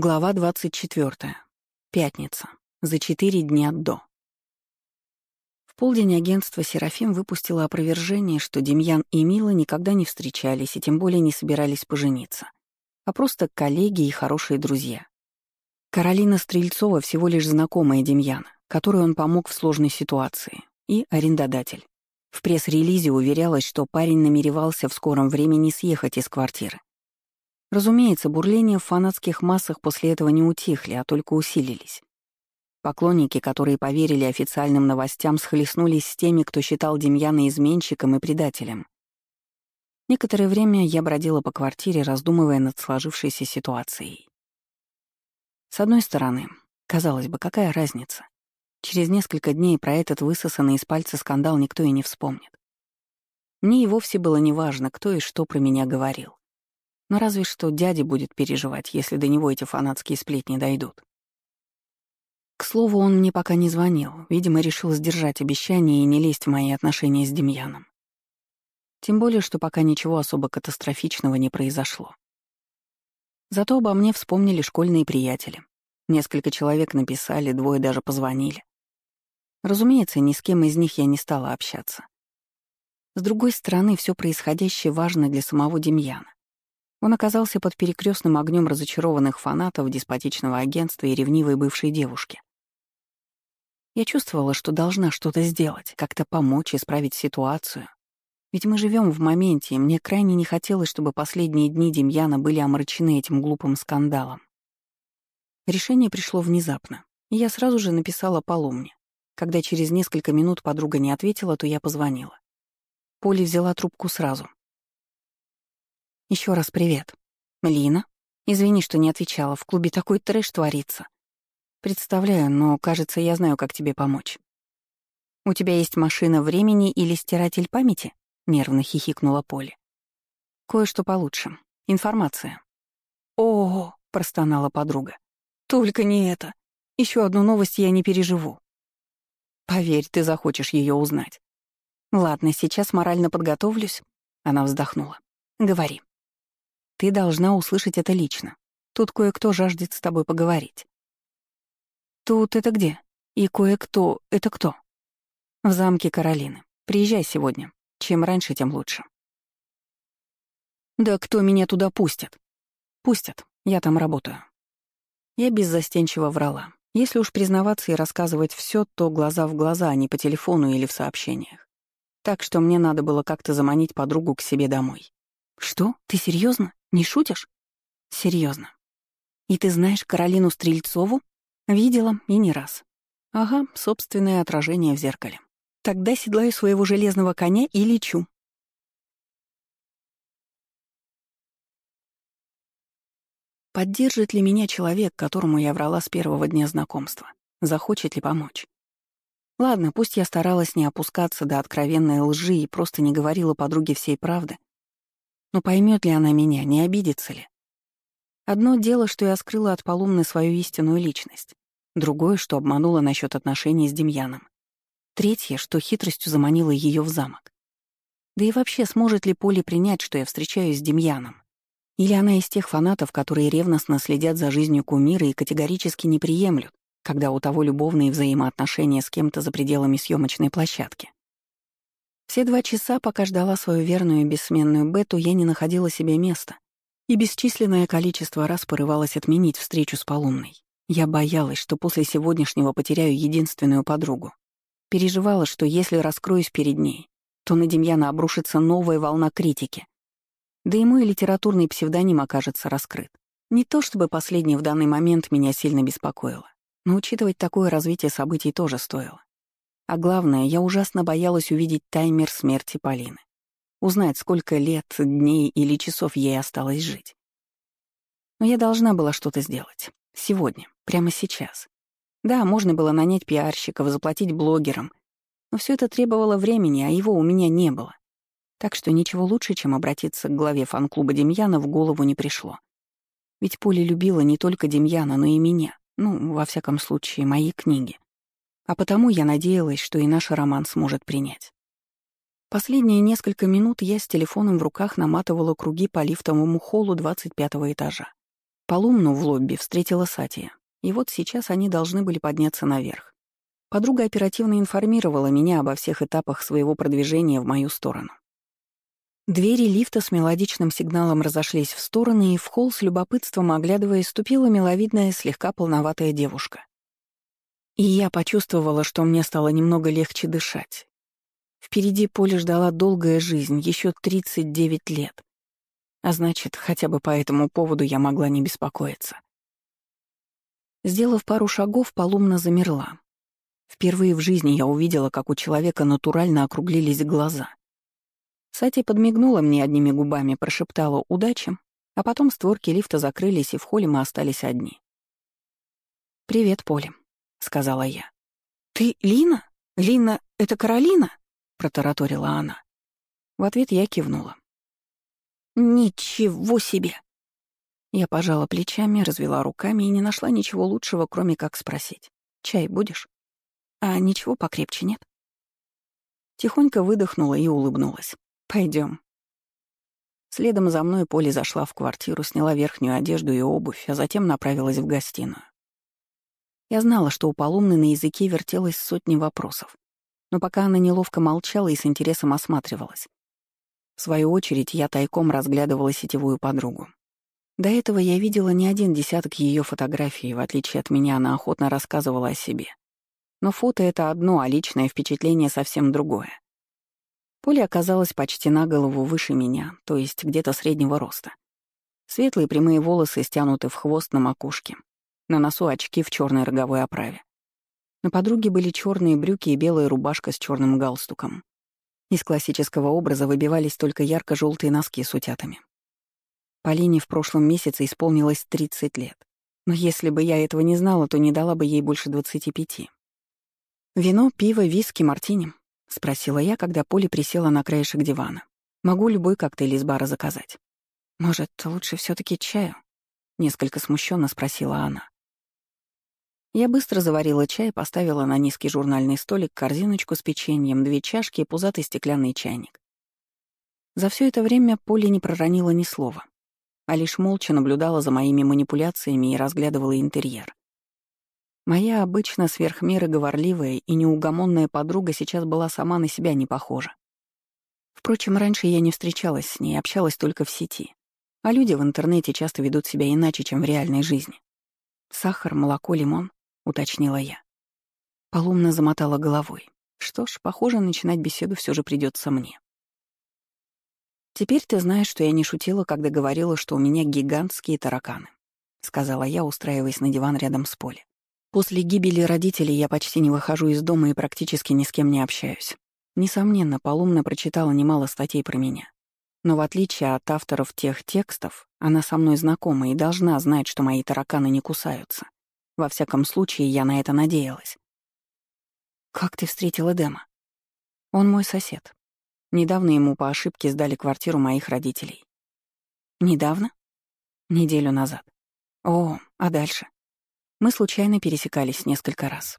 Глава 24. Пятница. За четыре дня до. В полдень агентство «Серафим» выпустило опровержение, что Демьян и Мила никогда не встречались и тем более не собирались пожениться, а просто коллеги и хорошие друзья. Каролина Стрельцова всего лишь знакомая Демьяна, которой он помог в сложной ситуации, и арендодатель. В пресс-релизе уверялось, что парень намеревался в скором времени съехать из квартиры Разумеется, бурления в фанатских массах после этого не утихли, а только усилились. Поклонники, которые поверили официальным новостям, схлестнулись с теми, кто считал Демьяна изменщиком и предателем. Некоторое время я бродила по квартире, раздумывая над сложившейся ситуацией. С одной стороны, казалось бы, какая разница? Через несколько дней про этот высосанный из пальца скандал никто и не вспомнит. Мне и вовсе было неважно, кто и что про меня говорил. Но разве что дядя будет переживать, если до него эти фанатские сплетни дойдут. К слову, он мне пока не звонил, видимо, решил сдержать обещание и не лезть в мои отношения с Демьяном. Тем более, что пока ничего особо катастрофичного не произошло. Зато обо мне вспомнили школьные приятели. Несколько человек написали, двое даже позвонили. Разумеется, ни с кем из них я не стала общаться. С другой стороны, все происходящее важно для самого Демьяна. Он оказался под перекрестным огнем разочарованных фанатов деспотичного агентства и ревнивой бывшей девушки. Я чувствовала, что должна что-то сделать, как-то помочь исправить ситуацию. Ведь мы живем в моменте, и мне крайне не хотелось, чтобы последние дни Демьяна были омрачены этим глупым скандалом. Решение пришло внезапно, и я сразу же написала Полумне. Когда через несколько минут подруга не ответила, то я позвонила. Поля взяла трубку сразу, еще раз привет. Лина? Извини, что не отвечала. В клубе такой трэш творится. Представляю, но, кажется, я знаю, как тебе помочь. У тебя есть машина времени или стиратель памяти? Нервно хихикнула Поле. Кое-что получше. Информация. О, простонала подруга. Только не это. Еще одну новость я не переживу. Поверь, ты захочешь ее узнать. Ладно, сейчас морально подготовлюсь. Она вздохнула. Говори. Ты должна услышать это лично. Тут кое-кто жаждет с тобой поговорить. Тут это где? И кое-кто — это кто? В замке Каролины. Приезжай сегодня. Чем раньше, тем лучше. Да кто меня туда пустит? Пустят. Я там работаю. Я беззастенчиво врала. Если уж признаваться и рассказывать все, то глаза в глаза, а не по телефону или в сообщениях. Так что мне надо было как-то заманить подругу к себе домой. Что? Ты серьезно? Не шутишь? Серьезно. И ты знаешь Каролину Стрельцову? Видела и не раз. Ага, собственное отражение в зеркале. Тогда седлаю своего железного коня и лечу. Поддержит ли меня человек, которому я врала с первого дня знакомства? Захочет ли помочь? Ладно, пусть я старалась не опускаться до откровенной лжи и просто не говорила подруге всей правды, но поймет ли она меня, не обидится ли? Одно дело, что я скрыла от Полумны свою истинную личность. Другое, что обманула насчет отношений с Демьяном. Третье, что хитростью заманила ее в замок. Да и вообще, сможет ли Поле принять, что я встречаюсь с Демьяном? Или она из тех фанатов, которые ревностно следят за жизнью кумира и категорически не приемлют, когда у того любовные взаимоотношения с кем-то за пределами съемочной площадки? Все два часа, пока ждала свою верную и бессменную Бету, я не находила себе места. И бесчисленное количество раз порывалась отменить встречу с Полумной. Я боялась, что после сегодняшнего потеряю единственную подругу. Переживала, что если раскроюсь перед ней, то на Демьяна обрушится новая волна критики. Да и мой литературный псевдоним окажется раскрыт. Не то чтобы последний в данный момент меня сильно беспокоило, но учитывать такое развитие событий тоже стоило. А главное, я ужасно боялась увидеть таймер смерти Полины. Узнать, сколько лет, дней или часов ей осталось жить. Но я должна была что-то сделать. Сегодня, прямо сейчас. Да, можно было нанять пиарщиков, заплатить блогерам. Но все это требовало времени, а его у меня не было. Так что ничего лучше, чем обратиться к главе фан-клуба Демьяна, в голову не пришло. Ведь Поля любила не только Демьяна, но и меня. Ну, во всяком случае, мои книги. А потому я надеялась, что и наш роман сможет принять. Последние несколько минут я с телефоном в руках наматывала круги по лифтовому холлу 25 этажа. Полумну в лобби встретила Сатия, и вот сейчас они должны были подняться наверх. Подруга оперативно информировала меня обо всех этапах своего продвижения в мою сторону. Двери лифта с мелодичным сигналом разошлись в стороны, и в холл с любопытством, оглядываясь, ступила миловидная, слегка полноватая девушка. И я почувствовала, что мне стало немного легче дышать. Впереди поле ждала долгая жизнь, еще 39 лет. А значит, хотя бы по этому поводу я могла не беспокоиться. Сделав пару шагов, Полумна замерла. Впервые в жизни я увидела, как у человека натурально округлились глаза. Сати подмигнула мне одними губами, прошептала «удачи», а потом створки лифта закрылись, и в холле мы остались одни. «Привет, Поле», — сказала я. «Ты Лина? Лина — это Каролина?» — протараторила она. В ответ я кивнула. «Ничего себе!» Я пожала плечами, развела руками и не нашла ничего лучшего, кроме как спросить. «Чай будешь?» «А ничего покрепче нет?» Тихонько выдохнула и улыбнулась. Пойдем. Следом за мной Поли зашла в квартиру, сняла верхнюю одежду и обувь, а затем направилась в гостиную. Я знала, что у Полумны на языке вертелось сотни вопросов, но пока она неловко молчала и с интересом осматривалась. В свою очередь, я тайком разглядывала сетевую подругу. До этого я видела не один десяток ее фотографий, в отличие от меня, она охотно рассказывала о себе. Но фото — это одно, а личное впечатление совсем другое. Поля оказалась почти на голову выше меня, то есть где-то среднего роста. Светлые прямые волосы стянуты в хвост на макушке. На носу очки в черной роговой оправе. На подруге были черные брюки и белая рубашка с черным галстуком. Из классического образа выбивались только ярко-желтые носки с утятами. Полине в прошлом месяце исполнилось 30 лет. Но если бы я этого не знала, то не дала бы ей больше 25. Вино, пиво, виски, мартини. — спросила я, когда Поля присела на краешек дивана. «Могу любой коктейль из бара заказать». «Может, лучше все таки чаю?» — несколько смущенно спросила она. Я быстро заварила чай, поставила на низкий журнальный столик корзиночку с печеньем, две чашки и пузатый стеклянный чайник. За все это время Поля не проронила ни слова, а лишь молча наблюдала за моими манипуляциями и разглядывала интерьер. Моя обычно сверхмеры говорливая и неугомонная подруга сейчас была сама на себя не похожа. Впрочем, раньше я не встречалась с ней, общалась только в сети. А люди в интернете часто ведут себя иначе, чем в реальной жизни. «Сахар, молоко, лимон», — уточнила я. Полумно замотала головой. Что ж, похоже, начинать беседу все же придется мне. «Теперь ты знаешь, что я не шутила, когда говорила, что у меня гигантские тараканы», — сказала я, устраиваясь на диван рядом с Поле. После гибели родителей я почти не выхожу из дома и практически ни с кем не общаюсь. Несомненно, Полумна прочитала немало статей про меня. Но в отличие от авторов тех текстов, она со мной знакома и должна знать, что мои тараканы не кусаются. Во всяком случае, я на это надеялась. «Как ты встретила Дэма?» «Он мой сосед. Недавно ему по ошибке сдали квартиру моих родителей». «Недавно?» «Неделю назад». «О, а дальше?» Мы случайно пересекались несколько раз.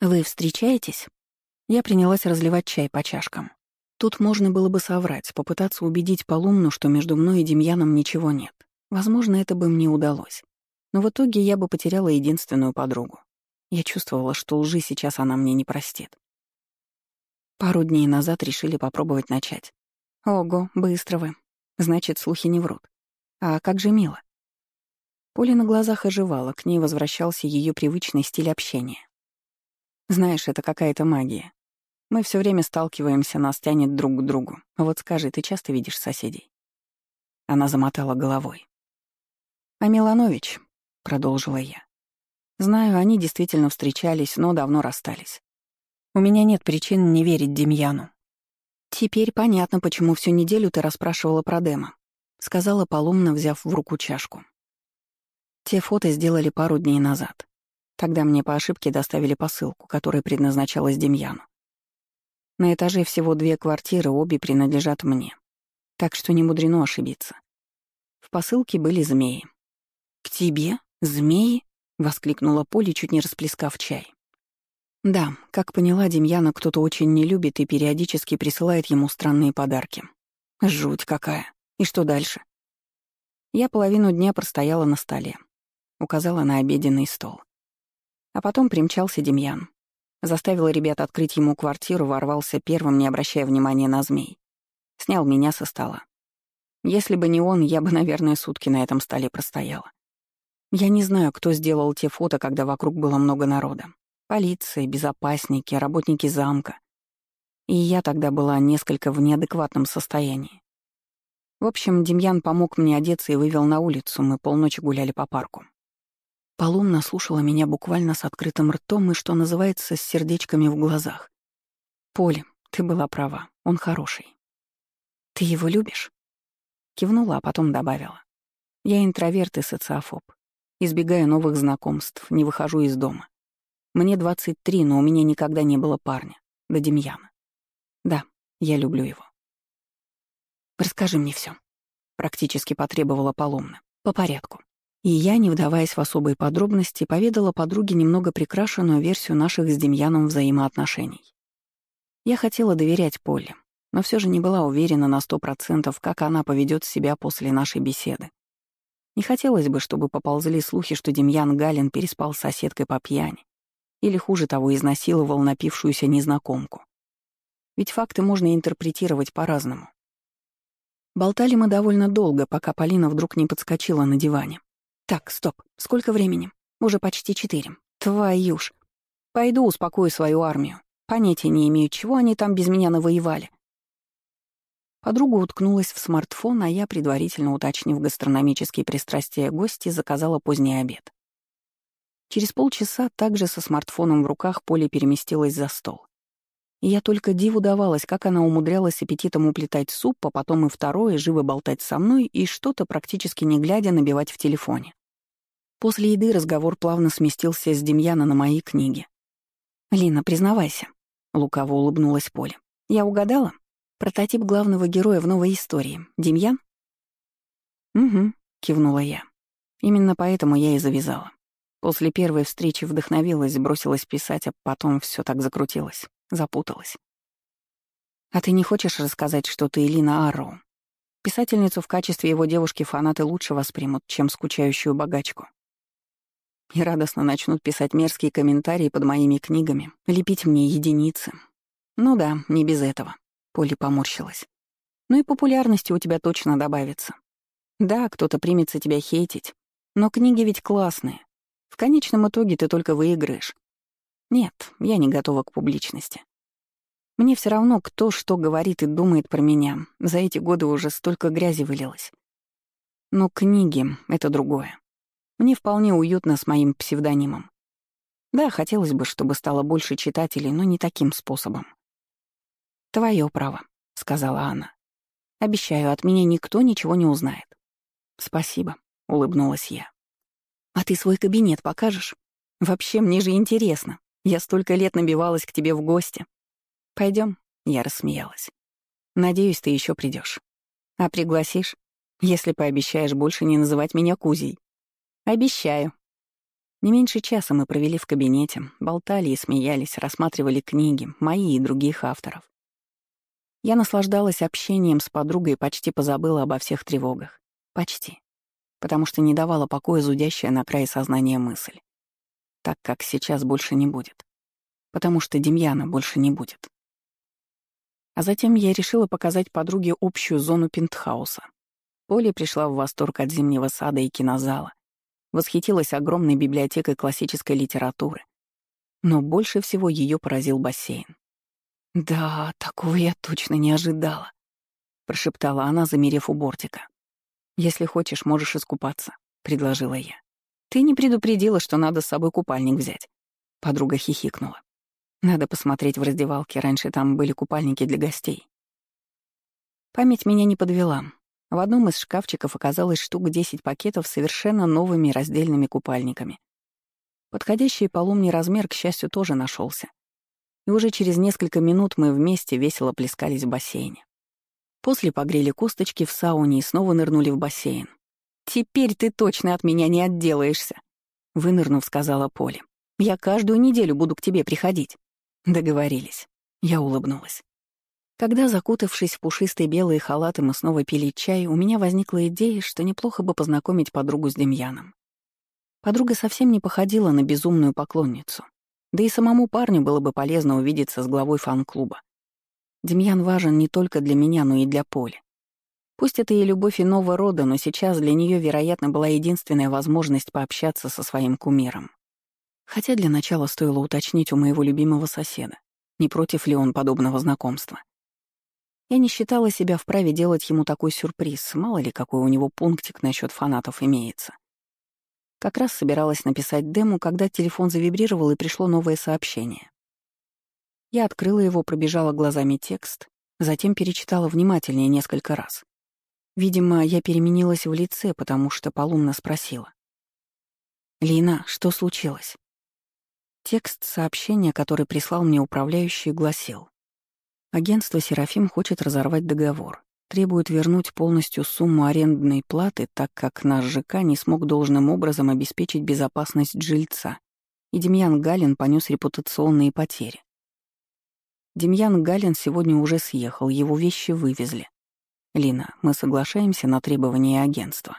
«Вы встречаетесь?» Я принялась разливать чай по чашкам. Тут можно было бы соврать, попытаться убедить Полумну, что между мной и Демьяном ничего нет. Возможно, это бы мне удалось. Но в итоге я бы потеряла единственную подругу. Я чувствовала, что лжи сейчас она мне не простит. Пару дней назад решили попробовать начать. Ого, быстро вы. Значит, слухи не врут. А как же Мила? Поля на глазах оживала, к ней возвращался ее привычный стиль общения. «Знаешь, это какая-то магия. Мы все время сталкиваемся, нас тянет друг к другу. Вот скажи, ты часто видишь соседей?» Она замотала головой. «А Миланович», — продолжила я. «Знаю, они действительно встречались, но давно расстались. У меня нет причин не верить Демьяну. Теперь понятно, почему всю неделю ты расспрашивала про Дема», — сказала Полумна, взяв в руку чашку. Те фото сделали пару дней назад. Тогда мне по ошибке доставили посылку, которая предназначалась Демьяну. На этаже всего две квартиры, обе принадлежат мне. Так что не мудрено ошибиться. В посылке были змеи. «К тебе? Змеи?» — воскликнула Поля, чуть не расплескав чай. Да, как поняла, Демьяна кто-то очень не любит и периодически присылает ему странные подарки. Жуть какая. И что дальше? Я половину дня простояла на столе. Указала на обеденный стол. А потом примчался Демьян. Заставил ребят открыть ему квартиру, ворвался первым, не обращая внимания на змей. Снял меня со стола. Если бы не он, я бы, наверное, сутки на этом столе простояла. Я не знаю, кто сделал те фото, когда вокруг было много народа. Полиция, безопасники, работники замка. И я тогда была несколько в неадекватном состоянии. В общем, Демьян помог мне одеться и вывел на улицу, мы полночи гуляли по парку. Полумна слушала меня буквально с открытым ртом и, что называется, с сердечками в глазах. «Поле, ты была права, он хороший». «Ты его любишь?» Кивнула, а потом добавила. «Я интроверт и социофоб. Избегаю новых знакомств, не выхожу из дома. Мне 23, но у меня никогда не было парня. До Демьяна. Да, я люблю его. Расскажи мне все. Практически потребовала Поломна. По порядку. И я, не вдаваясь в особые подробности, поведала подруге немного прикрашенную версию наших с Демьяном взаимоотношений. Я хотела доверять Поле, но все же не была уверена на сто процентов, как она поведет себя после нашей беседы. Не хотелось бы, чтобы поползли слухи, что Демьян Галин переспал с соседкой по пьяни. Или, хуже того, изнасиловал напившуюся незнакомку. Ведь факты можно интерпретировать по-разному. Болтали мы довольно долго, пока Полина вдруг не подскочила на диване. «Так, стоп. Сколько времени? Уже почти четыре. Твою ж. Пойду успокою свою армию. Понятия не имею, чего они там без меня навоевали. Подруга уткнулась в смартфон, а я, предварительно уточнив гастрономические пристрастия гости, заказала поздний обед. Через полчаса также со смартфоном в руках Поле переместилась за стол. И я только диву давалась, как она умудрялась аппетитом уплетать суп, а потом и второе, живо болтать со мной и что-то, практически не глядя, набивать в телефоне. После еды разговор плавно сместился с Демьяна на мои книги. «Лина, признавайся», — лукаво улыбнулась Поле. «Я угадала?» Прототип главного героя в новой истории. Демьян? «Угу», — кивнула я. Именно поэтому я и завязала. После первой встречи вдохновилась, бросилась писать, а потом все так закрутилось, запуталась. «А ты не хочешь рассказать, что ты Элина Арроу? Писательницу в качестве его девушки фанаты лучше воспримут, чем скучающую богачку. И радостно начнут писать мерзкие комментарии под моими книгами, лепить мне единицы. Ну да, не без этого. Поли поморщилась. «Ну и популярности у тебя точно добавится. Да, кто-то примется тебя хейтить, но книги ведь классные. В конечном итоге ты только выиграешь. Нет, я не готова к публичности. Мне все равно, кто что говорит и думает про меня. За эти годы уже столько грязи вылилось. Но книги — это другое. Мне вполне уютно с моим псевдонимом. Да, хотелось бы, чтобы стало больше читателей, но не таким способом. «Твое право», — сказала она. «Обещаю, от меня никто ничего не узнает». «Спасибо», — улыбнулась я. «А ты свой кабинет покажешь? Вообще, мне же интересно. Я столько лет набивалась к тебе в гости. Пойдем, я рассмеялась. «Надеюсь, ты еще придешь. А пригласишь, если пообещаешь больше не называть меня Кузей?» «Обещаю». Не меньше часа мы провели в кабинете, болтали и смеялись, рассматривали книги, мои и других авторов. Я наслаждалась общением с подругой и почти позабыла обо всех тревогах. Почти. Потому что не давала покоя зудящая на крае сознания мысль. Так как сейчас больше не будет. Потому что Демьяна больше не будет. А затем я решила показать подруге общую зону пентхауса. Поля пришла в восторг от зимнего сада и кинозала. Восхитилась огромной библиотекой классической литературы. Но больше всего ее поразил бассейн. «Да, такого я точно не ожидала», — прошептала она, замерев у бортика. «Если хочешь, можешь искупаться», — предложила я. «Ты не предупредила, что надо с собой купальник взять». Подруга хихикнула. «Надо посмотреть в раздевалке, раньше там были купальники для гостей». Память меня не подвела. В одном из шкафчиков оказалось штук 10 пакетов с совершенно новыми раздельными купальниками. Подходящий полумний размер, к счастью, тоже нашелся и уже через несколько минут мы вместе весело плескались в бассейне. После погрели косточки в сауне и снова нырнули в бассейн. «Теперь ты точно от меня не отделаешься», — вынырнув, сказала Поле. «Я каждую неделю буду к тебе приходить». Договорились. Я улыбнулась. Когда, закутавшись в пушистые белые халаты, мы снова пили чай, у меня возникла идея, что неплохо бы познакомить подругу с Демьяном. Подруга совсем не походила на безумную поклонницу. Да и самому парню было бы полезно увидеться с главой фан-клуба. Демьян важен не только для меня, но и для Поли. Пусть это и любовь иного рода, но сейчас для нее, вероятно, была единственная возможность пообщаться со своим кумиром. Хотя для начала стоило уточнить у моего любимого соседа, не против ли он подобного знакомства. Я не считала себя вправе делать ему такой сюрприз, мало ли какой у него пунктик насчет фанатов имеется. Как раз собиралась написать дему, когда телефон завибрировал и пришло новое сообщение. Я открыла его, пробежала глазами текст, затем перечитала внимательнее несколько раз. Видимо, я переменилась в лице, потому что Полумна спросила. «Лина, что случилось?» Текст сообщения, который прислал мне управляющий, гласил. Агентство «Серафим» хочет разорвать договор, требует вернуть полностью сумму арендной платы, так как наш ЖК не смог должным образом обеспечить безопасность жильца, и Демьян Галин понес репутационные потери. Демьян Галин сегодня уже съехал, его вещи вывезли. Лина, мы соглашаемся на требования агентства.